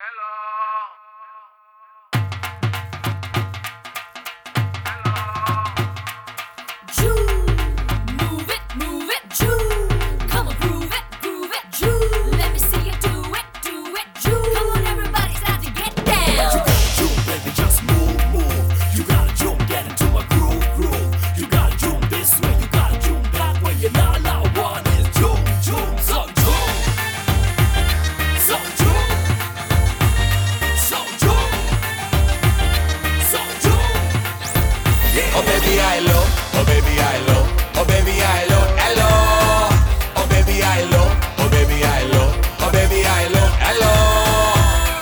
Hello. I love, oh baby I love, oh baby I love, hello, oh baby I love, oh baby I love, oh baby I love, hello.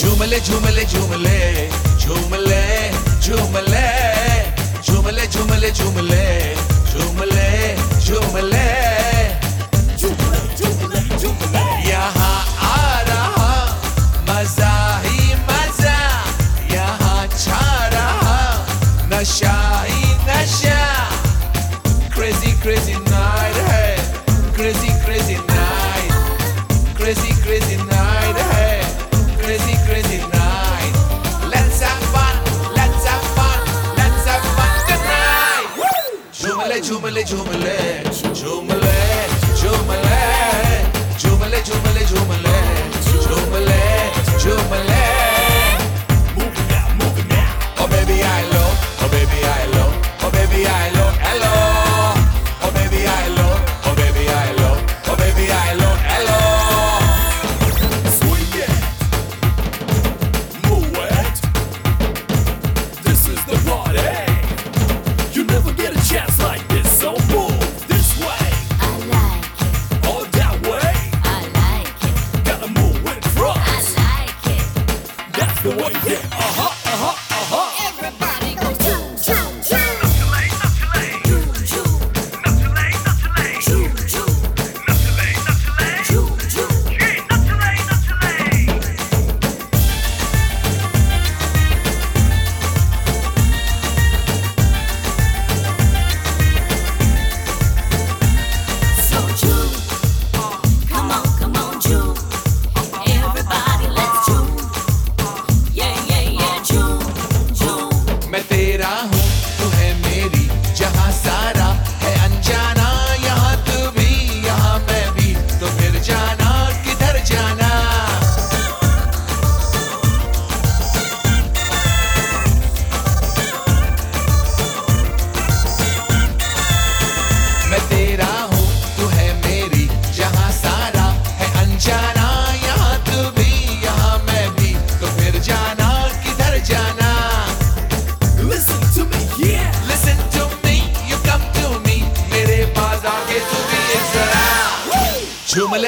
झूमले झूमले झूमले झूमले झूमले झूमले झूमले झूमले झूमले झूमले crazy night ahead. Crazy, crazy night. Crazy, crazy night ahead. Crazy, crazy night. Let's have fun. Let's have fun. Let's have fun tonight. Jumale, jumale, jumale, jumale, jumale, jumale, jumale, jumale, jumale, jumale. the way, yeah, uh-huh.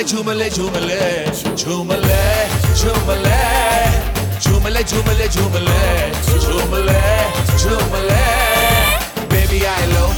झूमले झूमले झूमले झूमले झूमले झूमले झूमले झूमले झूमले। Baby I love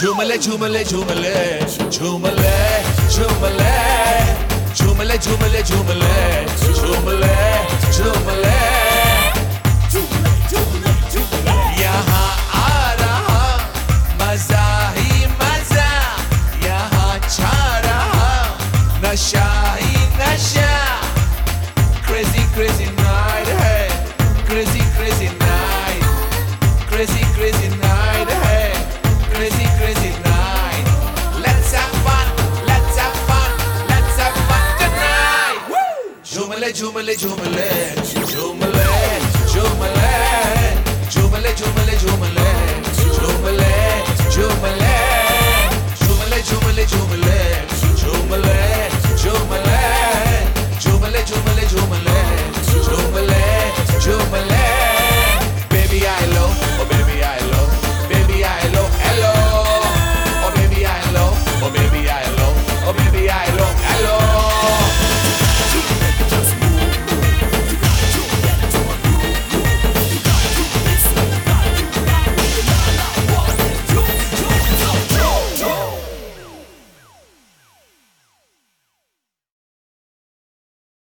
झूमले झूमले झूमले झूमले झूमले झूमले झूमले झूमले झूमले नशा ही नशा। झूमले झूमले।